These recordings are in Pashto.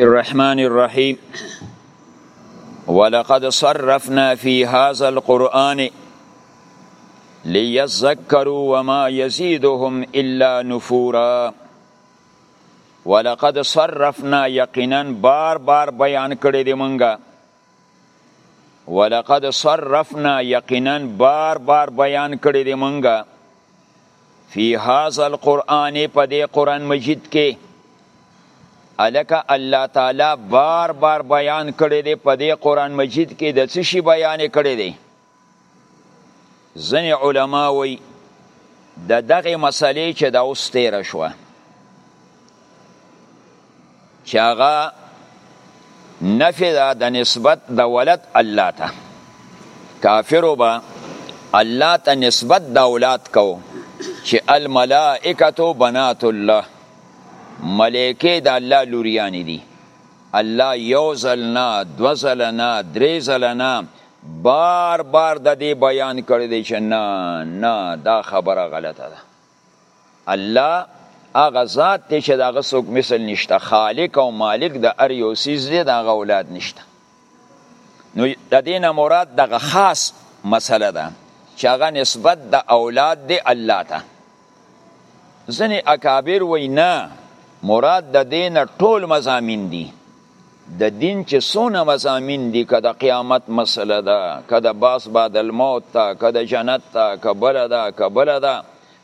الرحمن الرحيم ولقد صرفنا في هذا القرآن ليذكروا وما يزيدهم إلا نفورا ولقد صرفنا يقینا بار بار بیان کړی دی مونږه ولقد صرفنا یقینا بار بار بیان کړی دی مونږه فی هاذا القرآن په دې قرآن مجید کې الکه الله تعالی بار بار بیان کړی دی په دې قرآن مجید کې د څه شي بیان کړی دی ځنې علما وی د دغه مسلې چې دا اوس تیر شو چې هغه نفی ده د نسبت د ولد الله ته کافرو به الله ته نسبت د اولاد کو چې الملائکه بنات الله ملائکه د الله لوریان دي الله یو ځل نه دو ځل نه درې ځل نه بار بار د دې بیان کړی دی چې نه نه دا خبره غلطه ده الله هغه ذات دی چې د هغه څوک مثل نشته خالق او مالک د هر یو څیز دی د هغه اولاد نشته نو د دې نه مراد دغه خاص مسله ده چې هغه نسبت د اولاد دی الله ته ځنې اکابر وای نه مراد د دین ټول مزامین دي د دین چې سونه مزامین دي که د قیامت مسله ده که د باس بعد الموت ده که د جنت ده که بل ده که بل ده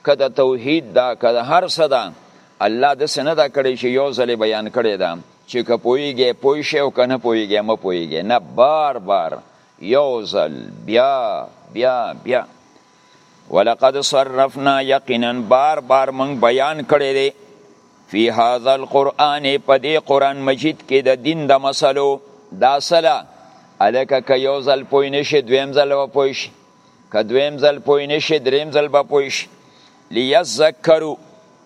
که د توحید ده که د هر څه ده الله د سنه دا کړی چې یو ځل بیان کړی ده چې که پویږي پوی شي او کنه پویږي م پویږي نه بار بار یو ځل بیا بیا بیا ولقد صرفنا یقینا بار بار من بیان کړی دی فی هذا القرآن په دې قرآن مجید کې د دین د مسلو دا سلا الکه که یو ځل پوی نشي دویم ځل به پوی شي که دویم ځل پوی نشي دریم ځل به پوی شي لیذکروا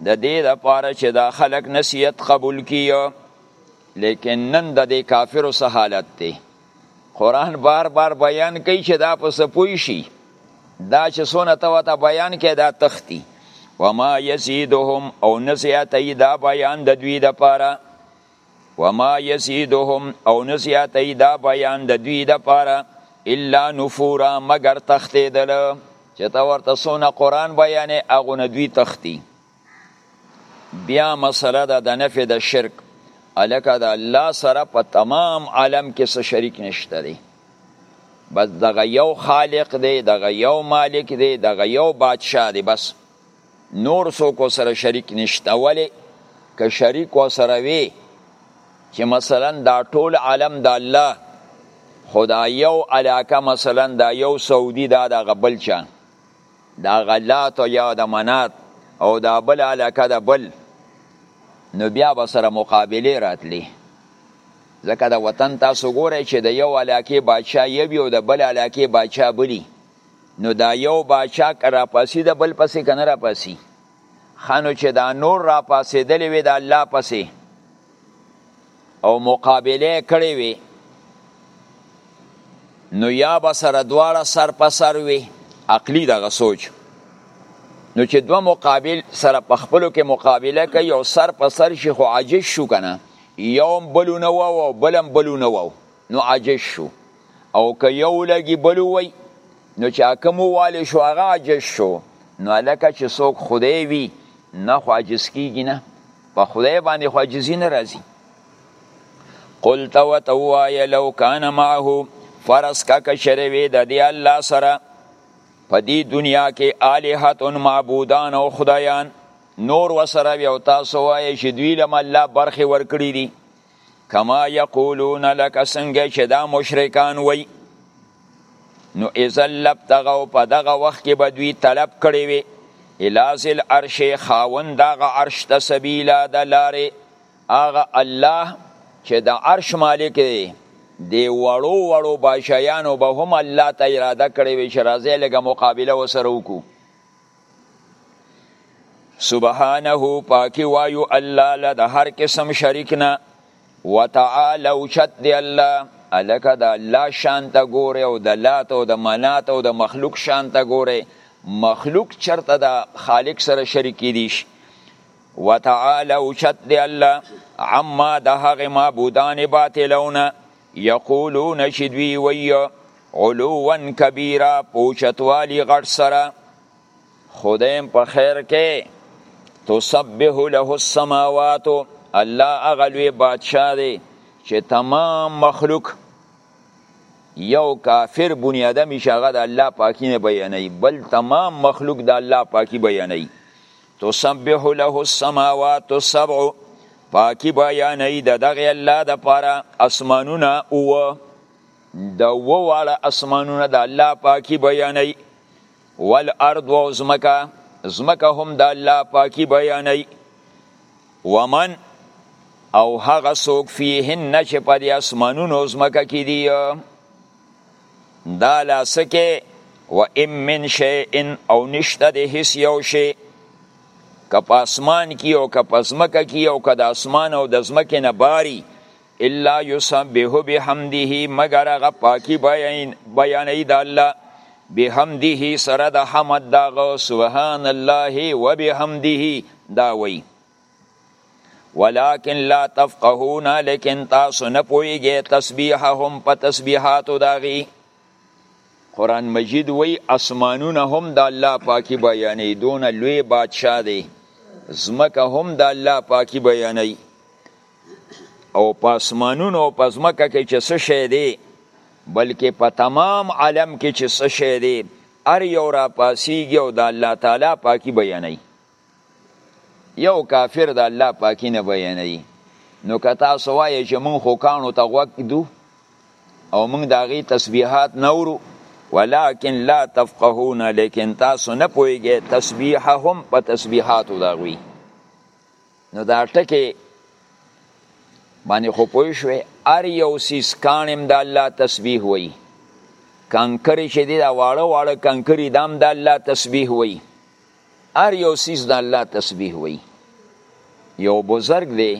د دې لپاره چې دا خلک نصیحت قبول کیو لیکن نن د دې کافرو څه حالت دی قرآن بار بار بیان کوي چې دا په سپوی شي دا چې سونه ته وته بیان کې دا تختی وما یزیدهم او نزیاتی دا بیان د دوی د پاره وما یزیدهم او نزیاتی دا بیان د دوی د پاره الا نفورا مگر تختیدل چې تا ورته سونه قرآن بیانې هغه نه دوی تختی بیا مسله ده د نفع د شرک الکه د الله سره په تمام عالم کې څه شریک نشته دی بس دغه یو خالق دی دغه یو مالک دی دغه یو بادشاه دی بس نور څوک سره شریک نشته ولی که شریک وسره وي چې مثلا دا ټول عالم د الله خدا یو علاقه مثلا دا یو سعودي دا د غبل چا دا غلات او یا د منات او دا بل علاقه د بل نو بیا به سره مقابله راتلی ځکه د وطن تاسو ګورئ چې د یو علاقه بادشاه یو او د بل علاقه بادشاه بلی نو دا یو بادشاه کرا پاسی د بل پسې کنه را پاسی خانو چې دا نور را پاسېدلې وي د الله پسې او مقابله کړې وي نو یا به سره دواړه سر په سر وي عقلی دغه سوچ نو چې دوه مقابل سره په خپلو کې مقابله کوي او سر په سر شي خو عاجز شو کنه یو بلو نه وو او بلم بلو نه وو نو عاجز شو او که یو لګي بلو وي نو چې حکم والي شو هغه عاجز شو نو لکه چې څوک خدای وي نه خو عاجز کیږي نه په خدای باندې خو عجزي نه راځي قلت وتوایا لو کان معه فرس کا کشری وی د دی الله سره په دې دنیا کې الہتون معبودان او خدایان نور وسره وی او تاسو وایي چې دوی لم الله برخي ورکړي دي کما یقولون لک څنګه چې دا مشرکان وای نو اذا لبتغوا په دغه وخت کې به دوی طلب کړی وي الازل عرش خاون دغه عرش ته سبیلا د لارې هغه الله چې د عرش مالک دی دی وړو وړو بادشاهیانو به هم الله ته اراده کړې وي چې راځي لږه مقابله وسره وکړو سبحانه پاکی وایو الله له د هر قسم شریک نه وتعالى اوچت دی الله الکه د الله شان ته ګوره او د لات او د منات او د مخلوق شان ته ګوره مخلوق چرته د خالق سره شریک دی شي وتعالى اوچت دی الله عما د هغه معبودان باطلونه یقولون چې دوی وی علوا کبیره پوچتوالی غټ سره خدایم په خیر کې تسبح له السماوات الله اغلوی بادشاہ دی چې تمام مخلوق یو کافر بنی آدم شغه د الله پاکی نه بیانې بل تمام مخلوق د الله پاکی بیانې تسبح له السماوات السبع پاکی بیانې د دغه الله د پاره اسمانونه او د وواړه اسمانونه د الله پاکی بیانې والارض او زمکا زمکا هم د الله پاکی بیانې ومن او هغه سوک فیهن چې په دې اسمانونو زمکا کې دی دا لاسکه و ام من شیئن او نشته د هیڅ یو شی که په اسمان کې او که په ځمکه کې او که د اسمان او د ځمکې نه باري الا یسبح بحمده مگر هغه پاکي بیانوي د الله بحمده سره د حمد دغه سبحان الله وبحمده دا وایي ولكن لا تفقهون لیکن تاسو نه پوهیږئ تسبیحهم په تسبیحاتو د هغوی قرآن مجید وی اسمانونه هم د الله پاکی بیانوي دونه لوی بادشاه دی ځمکه هم د الله پاکی بیانوي او په اسمانونو او په ځمکه کې چې څه شی دی بلکې په تمام عالم کې چې څه شی دی هر یو راپاسیږي او د الله تعالی پاکی بیانوي یو کافر د الله پاکی نه بیانوي نو که تاسو وایئ چې مونږ خو کانو ته غوږ ږدو او مونږ د هغې تسبیحات نه اورو ولکن لا تفقهون لیکن تاسو نه پوهېږئ تسبیحهم په تسبیحاتو د هغوی نو دا ټکې باندې خو پوه شوې هر یو سیز کاڼ هم د الله تسبیح وایي کنکرې چې دي دا واړه واړه کنکرې دا هم د الله تسبیح وایي هر یو سیز د الله تسبیح وی یو بزرګ دی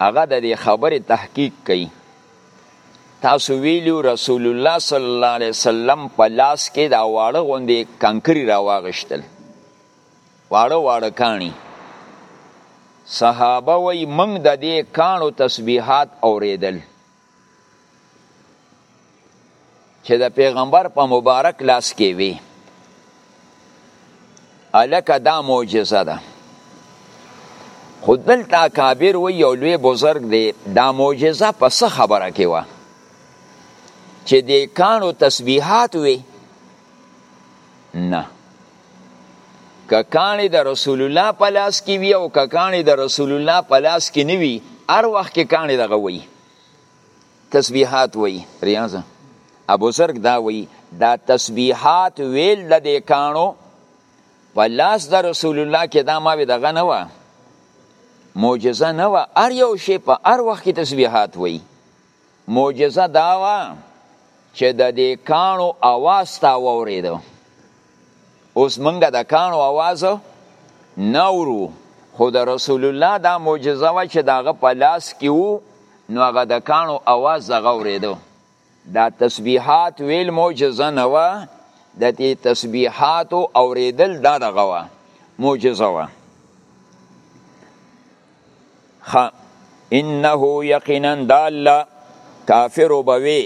هغه د دې خبرې تحقیق کوي تاسو ویلو رسول الله صلی الله علیه وسلم په لاس کې دا واړه غوندې کنکری راواغشتل واړه واړه کانی صحابه وی منګ د دې کانو تسبیحات اوریدل چې د پیغمبر په مبارک لاس کې وي الکه دا معجزه ده خو دلته اکابر و یو لوی بزرګ دی دا معجزه په څه خبره کې وه چې د کانو تسبیحات وي نه ککانی د رسول الله په لاس کې وی او ککانی د رسول الله په لاس کې نه وی هر وخت کې کانی دغه وی تسبیحات وی ریاضه ابو زرق دا وی دا تسبیحات ویل د دې کانو په لاس د رسول الله کې دا ما وی دغه نه و معجزه نه و ار یو شی په ار وخت کې تسبیحات وی معجزه دا وه چې د دې کانو اواز تا وورېدو اوس منګه د کانو اواز نه ورو خو د رسول الله دا معجزه وه چې داغه په لاس کې وو نو هغه د کانو اواز دغه ورېدو دا تسبیحات ویل معجزه نه وه د دې تسبیحاتو اورېدل دا دغه وه معجزه وه خ انه یقینا د الله کافر وبوي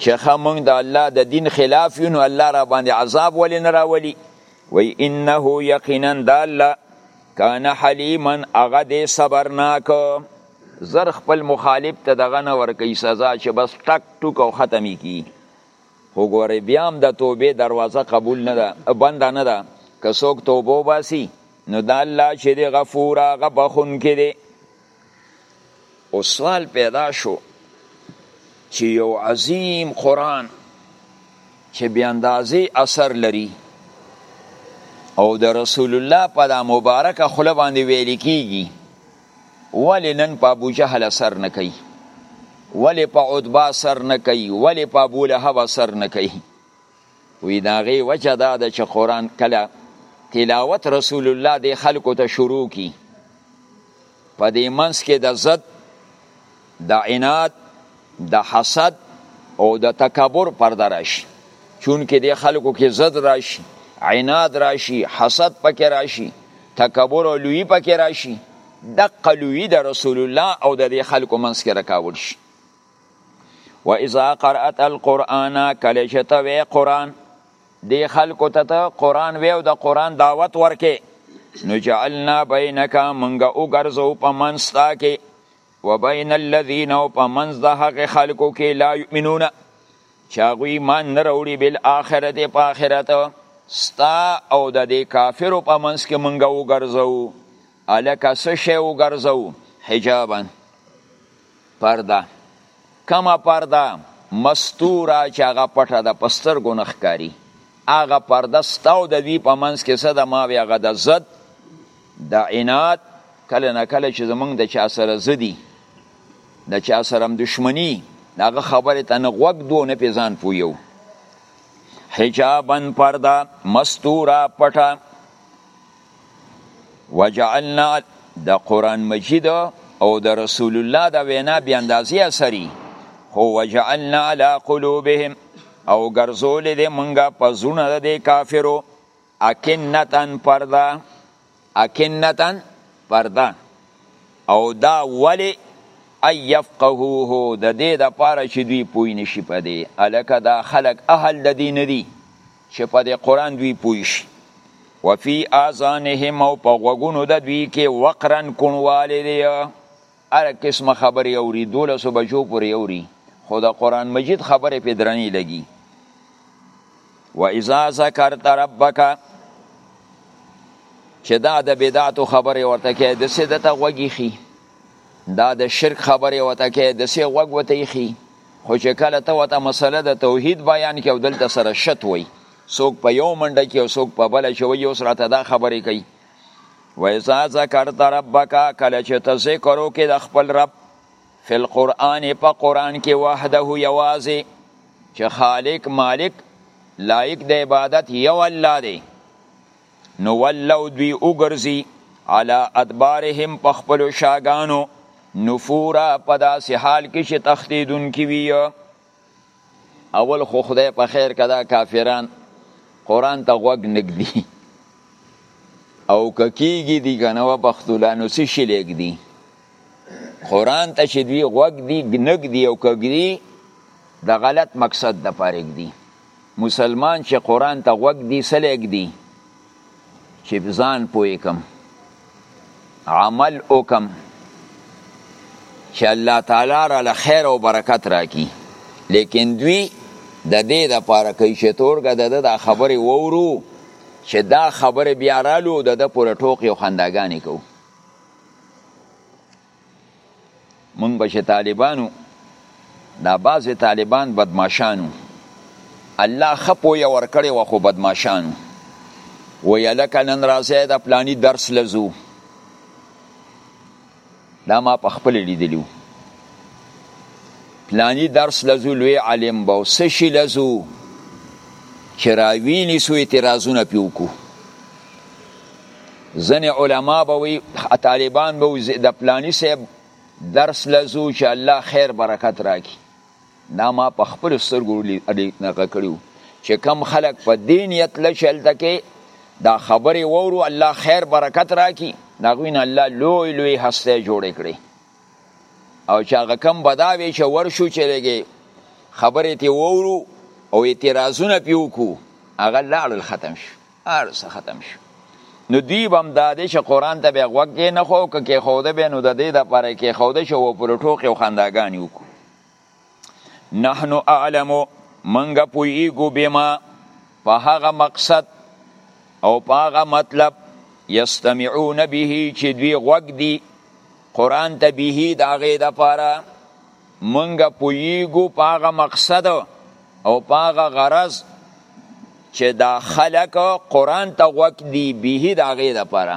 چې خه مونږ د الله د دین خلاف یو نو الله را باندې عذاب ولې نه راولي وی انه یقینا د الله کان حلیما هغه دې صبرناک زر خپل مخالف ته دغه نه ورکی سزا چې بس ټک ټوک او ختمي کی خو ګورئ بیا هم د توبې دروازه قبول نه ده بنده نه ده که څوک توبه وباسي نو دا الله چې دی غفور هغه بخونکی دی او سوال پیدا شو چې یو عظیم قرآن چې بې اندازې اثر لري او د رسول الله په دا مبارکه خوله باندې ویل کیږي ولی نن په ابو جهل اثر نه کوي ولی په عتبه اثر نه کوي ولی په ابو لهب اثر نه کوي وی دا غي وجه دا ده چې قران کله تلاوت رسول الله د خلکو ته شروع کی په دې منس کې د زد د عناد د حسد او د تکبر پرده راشي چونکه د خلکو کې زد راشي عناد راشي حسد پکې راشي تکبر او لوی پکې راشي د قلوی د رسول الله او د خلکو منځ کې رکاول شي و اذا قرات القرآن کله چې ته وې قرآن د خلکو ته ته قرآن وې او د قرآن دعوت ورکې نو جعلنا بینک منګه او ګرځو په منستا کې وبین الذین او په منځ د هغه خلکو کې لا یؤمنون چې هغوی ایمان نه راوړي بالآخرت په آخرت ستا او د دې کافرو په منځ کې مونږ وګرځوو هلکه څه شی وګرځوو حجابا پرده کومه پرده مستوره چې هغه پټه ده په سترګو نه ښکاري هغه پرده ستا او د دوی په منځ کې څه ده ما وی هغه د ضد د عناد کله نه کله چې زمونږ د چا سره ضدي د چا سره هم دشمني د هغه خبرې ته نه غوږ دو نه پې ځان پویو حجابا پرده مستوره پټه وجعلنا د قران مجید او د رسول الله د وینا بیا اندازې اثرې خو وجعلنا علی قلوبهم او ګرځولې دې مونږه په زونه د کافرو اکنتن پرده اکنتن پرده او دا ولی ای یفقهوه د دې د پاره چې دوی پوی نشي پدې الکه دا خلق اهل د دین دی چې په دې قرآن دوی پوه شي وفي آذانهم او په غوږونو د دوی کې وقرن کونوالی دی هر قسمه خبرې اوري دولسو بجو پورې اوري خو د قرآن مجید خبرې پې درنې لګي و اذا ذکرت ربک چې دا د بدعتو خبرې ورته کې د سې دته غوږی خي دا د شرک خبرې ورته کې د سې غوږ وته خي خو چې کله ته وته مسله د توحید بیان کې او دلته سره شت وای څوک په یو منډه کې او څوک په بل چې وای اوس راته دا خبرې کوي وایزا ذکرت ربک کله چې ته ذکر وکې د خپل رب فی القرآن په قرآن کې وحده یوازې چې خالق مالک لایق د عبادت یو الله دی نو ولو دوی وګرځي علی ادبارهم په خپلو شاګانو نفورا په داسې حال کې چې تښتېدونکي وي اول خو خدای په خیر که دا کافران قرآن ته غوږ نږدي او که کېږي دي که نه وبختولا نو څه شي لږدي قرآن ته چې دوی غوږ دي نږدي او که ږدي د غلط مقصد دپاره ږدي مسلمان چې قرآن ته غوږ دی سلیګ دی چې ځان پوی کم عمل وکم چې الله تعالی را له خیر او برکت راکړي لیکن دوی د دې د پاره کوي چې تورګه د د خبرې وورو چې دا خبرې بیا رالو د د پوره ټوکې او خنداګانې کوو مونږ به چې طالبانو دا بعضې طالبان بدماشانو الله ښه پویه ورکړې وه خو بدماشانو ویه لکه نن راځی د پلانی درس لزو دا ما په خپل لیدلیو پلانی درس لزو لوی عالم به څه شي لزو چې راوینې سو اعتراضونه پیوکو ځنې علما به وي طالبان به وي د پلانی صاحب درس لزو چې الله خیر برکت راکړي دا ما په خپل سترګو نغه کړیو چې کم خلک په دې نیت لچلته کې دا خبرې وورو الله خیر برکت راکړي نغوین الله لوی لوی هسته جوړ کړي او چې هغه کم بداوي چې ورشو چې لګي خبرې ته وورو او اعتراضونه پیوکو هغه لاړل ختم شو هر څه ختم شو نو دوی بم دادې چې قران ته به غوږ کې نه خو کې خوده به نو د دې د پاره کې خوده شو او پر ټوکې خنداګانی وکړو نحنو اعلمو منګه پویګو بما په هغه مقصد او په هغه مطلب یستمعون به چې دوی غوږ دی قران ته به د هغه د پاره مونږ پوهیږو په هغه مقصد او په هغه غرض چې دا خلک قرآن ته غوږ دي به د هغې دپاره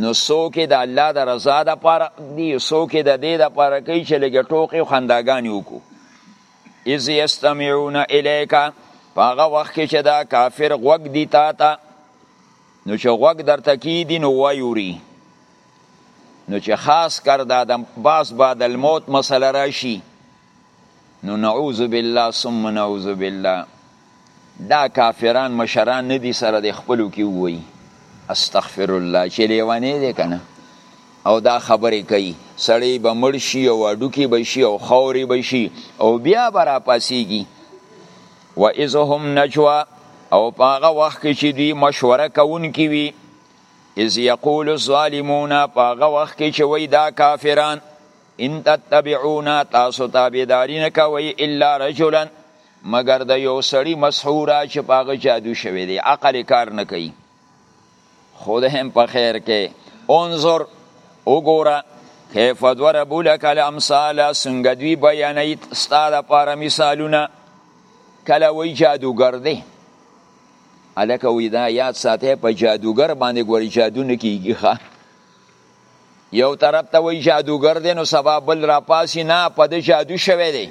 نو څوک د الله د رضا د پاره دی څوک د دې د پاره کوي چې لګ ټوکې خنداګانې وکړو اذ یستمعون الیک په هغه وخت کې چې دا کافر غوږ دی تا ته نو چې غوږ درته کیدي نو وایوري نو چې خاص کر دا د باس بعد الموت مسله راشي نو نعوذ بالله ثم نعوذ بالله دا کافران مشران نه دي سره د خپلو کې ووي استغفر الله چې لیوانې دی کنه او دا خبرې کوي سړی به مړ شي او اډوکی به شي او خوري به شي او بیا به را پاسیږي و اذهم نجوا او پاغه وخت کې چې دوی مشوره کوونکي وي اذ یقول الظالمون پاغه وخت کې چې وای دا کافران ان تتبعون تاسو تابعداري نه کوي الا رجلا مگر د یو سړی مسحورا چې پاغه جادو شوی دی عقل کار نه کوي خود هم په خیر کې انظر وګوره کیف ضربوا لك الامثال څنګه دوی بیانوي ستا لپاره مثالونه کله وایي جادوګر دی الکه وی دا یاد ساته په جادوګر باندې ګوري جادو نه کیږي ښا یو طرف ته وی جادوګر دی نو سبا بل را پاسی نه په د جادو شوی دی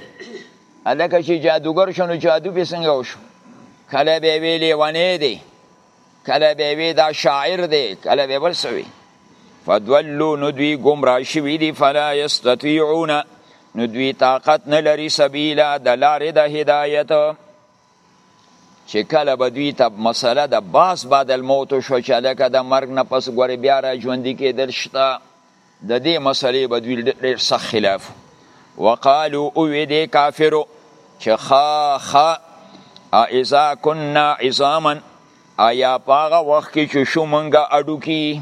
الکه چې جادوګر شنو جادو به څنګه وشو کله به وی لیوانه دی کله به وی دا شاعر دی کله به بل سوی فدولو نو دوی گمراه شوی دی فلا یستطيعون نو دوی طاقت نه لري سبیلا د لارې د هدایت چې کله به دوی ته مسله د باس بعد الموت شو چې لکه د مرګ نه پس ګورې بیا را ژوندي کېدل شته د دې مسلې به دوی ډېر سخت خلاف وقالو اوې دې کافرو چې خا خا اذا كنا عظاما ایا پاغه وخت کې چې شو مونږه اډو کې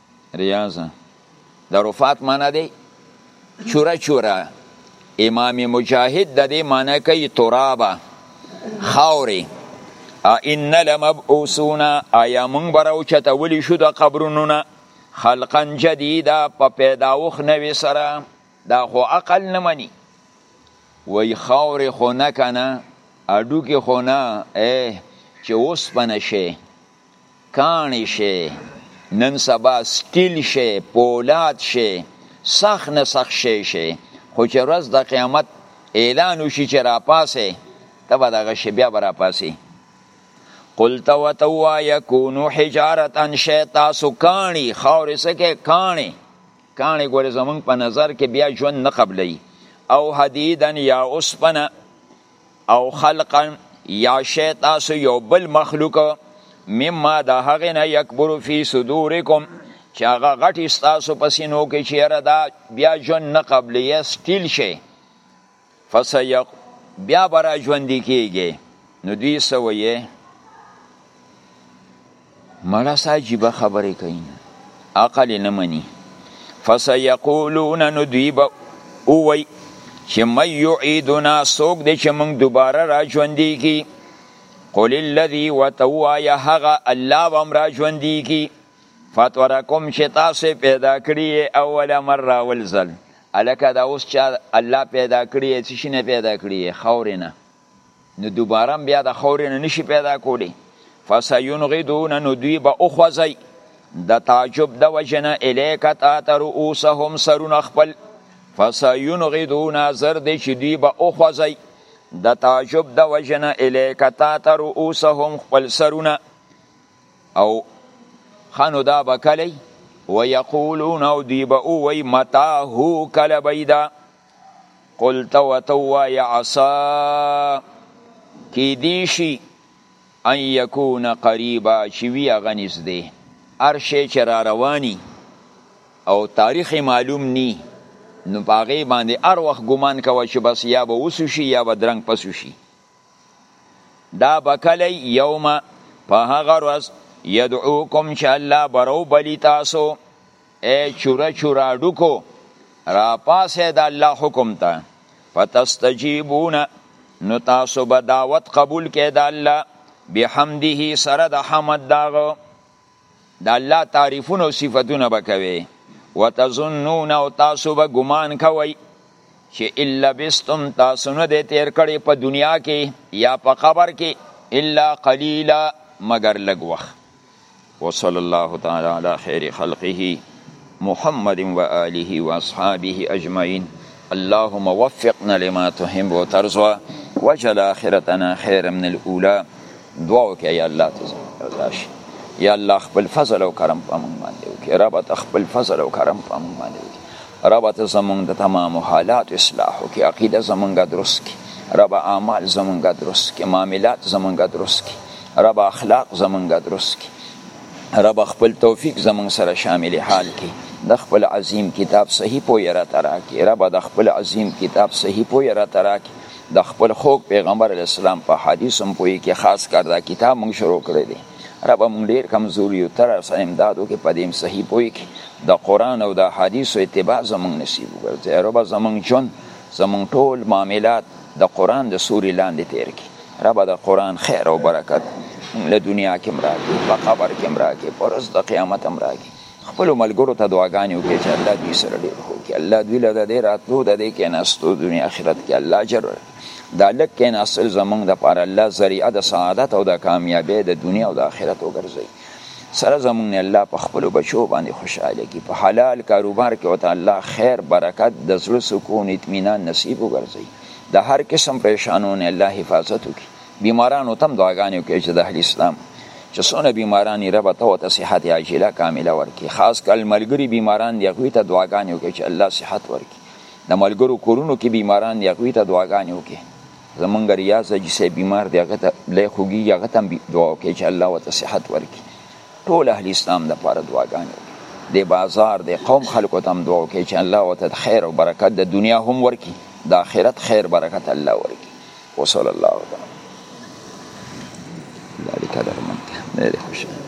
ریاض د رفات معنی دی چوره چوره امام مجاهد د دې معنی کوي ترابه خاورې ان لمبعوثون آیا مونږ به راوچتولی شو د قبرونو نه خلقا جدیدا په پیداوخ نوې سره دا خو عقل نه مني وای خاورې خو نه کنه اډوکې خو نه چې اوسپنه شي کاڼي شی نن سبا سټیل شی پولاد شی سخ نه سخ شی شی خو چې ورځ د قیامت اعلان وشي چې راپاسې ته به دغه شی بیا به راپاسې قلت وتوا یکونو حجارت ان شی تاسو کاڼي خاورې سکه کاڼي کاڼي ګورې زمونږ په نظر کې بیا ژوند نه قبلوي او حدیدن یا اوسپنه او خلقا یا شی تاسو یو بل مخلوق مما د هغې نه یکبرو فی صدورکم چې هغه غټې ستاسو په سینو کې چې یاره دا بیا ژوند نه قبلې یا سټیل شي فسیق بیا به را ژوندي کیږي نو دوی څه ویې مړه څه عجیبه خبرې کوي عقل یې نه مني فسیقولون نو دوی به ووایي چې من یعیدنا څوک دی چې موږ دوباره را ژوندي کړي قل الذي ورته ووایه هغه الله به هم را ژوندي کړي فطرکم چې تاسو پیدا کړي اوله مره اول ځل هلکه دا اوس چا الله پیدا کړي څه شي نه پیدا کړي خاورې نه نو دوباره بیا د خورې نه نشي پیدا کولی فسینغدون نو دوی به وخوځي د تعجب د وجنه الیک تا تر اوسهم سرونه خپل فسینغدون زر دې چې دوی به وخوځي د تعجب د وجنه الیک تا تر اوسهم خپل سرونه او خانو دا بکلی ویقولون او دوی به وی متا هو کله بیدا قلت وتوا یا عصا کی دیشی ان یکون قریبا چی وی غنیز دی هر شی چې را رواني او تاریخ معلوم نی نو پاغه باندې هر وخت ګمان کوي چې بس یا به وسو شي یا به درنګ پسو شي دا بکلی یوم په هغه ورځ یدعوکم چې الله برو بلی تاسو اے چوره چوره ډکو را پاسه د الله حکم ته فتستجیبون نو تاسو به دعوت قبول کې د الله بحمده سره د حمد داغه د الله تعریفونه او صفاتونه بکوي وتظنون او تاسو به ګمان کوي چې الا بستم تاسو نه دې تیر کړي په دنیا کې یا په قبر کې الا قلیلا مگر لږ وخت وصلی الله تعالی علی خیر خلقه محمد و آله و اصحابه اجمعین اللهم وفقنا لما تحب وترضى وجل آخرتنا خيرا من الأولى دعا وکړه یا الله ته رضا شي یا الله خپل فضل او کرم په موږ باندې وکړي رب ته خپل فضل او کرم په موږ باندې وکړي رب ته زمونږ د تمام حالات اصلاح وکړي عقیده زمونږ درست کړي رب اعمال زمونږ درست کړي معاملات زمونږ درست کړي رب اخلاق زمونږ درست کی رب خپل توفیق زمونږ سره شامل حال کی د خپل عظیم کتاب صحیح پوی را تراکی رب د خپل عظیم کتاب صحیح پوی را تراکی د خپل خوږ پیغمبر اسلام په حدیث هم پوی کې خاص کار دا کتاب مونږ شروع کړی دی رب مونږ ډیر کمزوري یو تر سره امدادو کې په دې صحیح پوی کې د قران او د حدیثو اتباع زمونږ نصیب وګرځي رب زمونږ جون زمونږ ټول معاملات د قران د سوري لاندې تیر کړي رب د قران خیر او برکت له دنیا کې مراکې په قبر کې مراکې پر ورځ د قیامت مراکې خپل ملګرو ته دعاګانې وکړي چې الله دوی سره ډېر خو کې الله دوی له دې راتلو د دې کې ناستو دنیا آخرت کې الله اجر دا لک کې ناصر زمونږ د پاره الله ذریعہ د سعادت او د کامیابی د دنیا او د آخرت وګرځي سره زمونږ الله په خپل بچو باندې خوشاله کی په حلال کاروبار کې وته الله خیر برکت د زړه سکون اطمینان نصیب وګرځي د هر قسم پریشانو نه الله حفاظت وکړي بیمارانو تم دعاګانې وکړي چې د اهل اسلام چې څونه بیماران رب ته او ته صحت عاجله کامله ورکړي خاص کل ملګری بیماران دی هغوی ته دعاګانې وکړي چې الله صحت ورکړي د ملګرو کورونو کې بیماران دی هغوی ته دعاګانې وکړي زمونږ ریاض اجي صاحب بیمار دی هغه ته لای خوږي هغه ته دعا وکړي چې الله ورته صحت ورکړي ټول اهل اسلام د پاره دعاګانې وکړي د بازار د قوم خلکو ته هم دعا وکړي چې الله ورته خیر او برکت د دنیا هم ورکړي د آخرت خیر برکت الله ورکړي وصلی الله تعالی ذلك درمن ډېر خوشاله